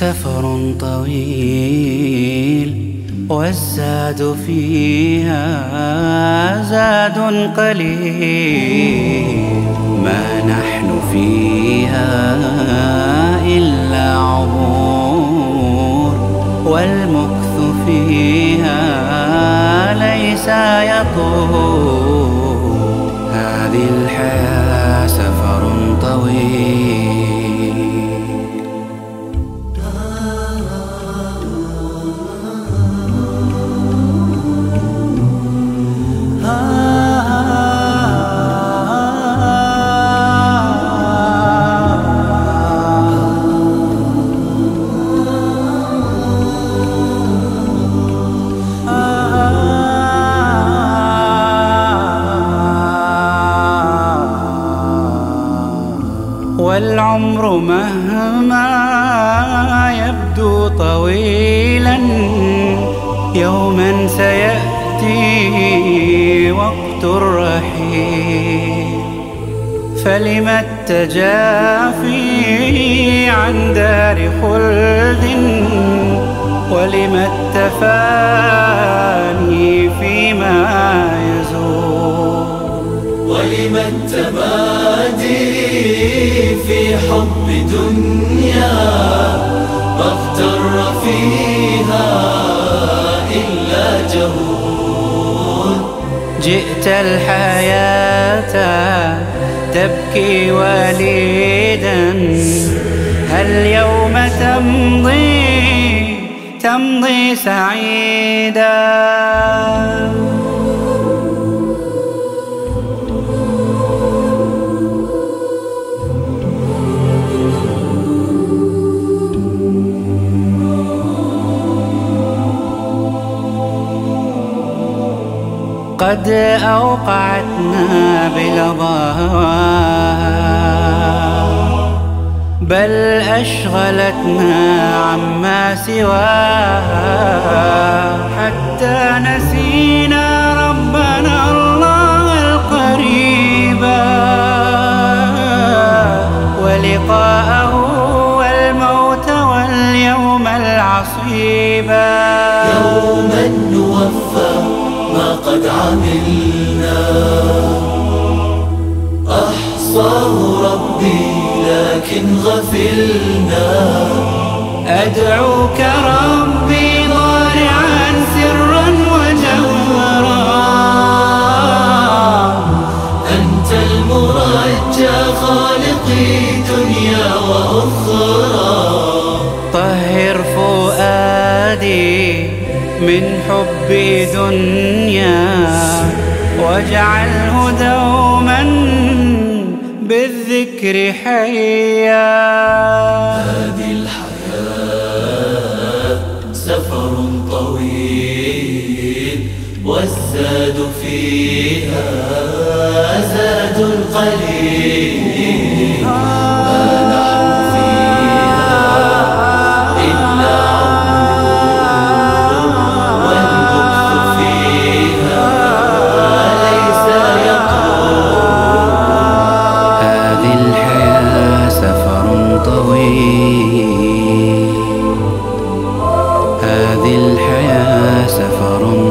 سفر طويل والزاد فيها زاد قليل. ما نحن فيها إلا عبور والمكث فيها ليس يطول هذه الحياة والعمر مهما يبدو طويلا يوما سيأتي وقت الرحيل. فلم التجافي عن دار خلد؟ ولم التفاني ولم التمادي في حب دنيا ما اغتر فيها إلا جهول جئت الحياة تبكي وليدا هل يوم تمضي تمضي سعيدا. قد أوقعتنا بلظاها بل أشغلتنا عما سواها حتى نسينا قد عملنا. أحصاه ربي لكن غفلنا. أدعوك ربي ضارعا سرا أنت المرجى خالقي دنيا وأخرى. من حب دنيا واجعله دوما بالذكر حيا. هذه الحياة سفر طويل والزاد فيها زاد قليل. سفر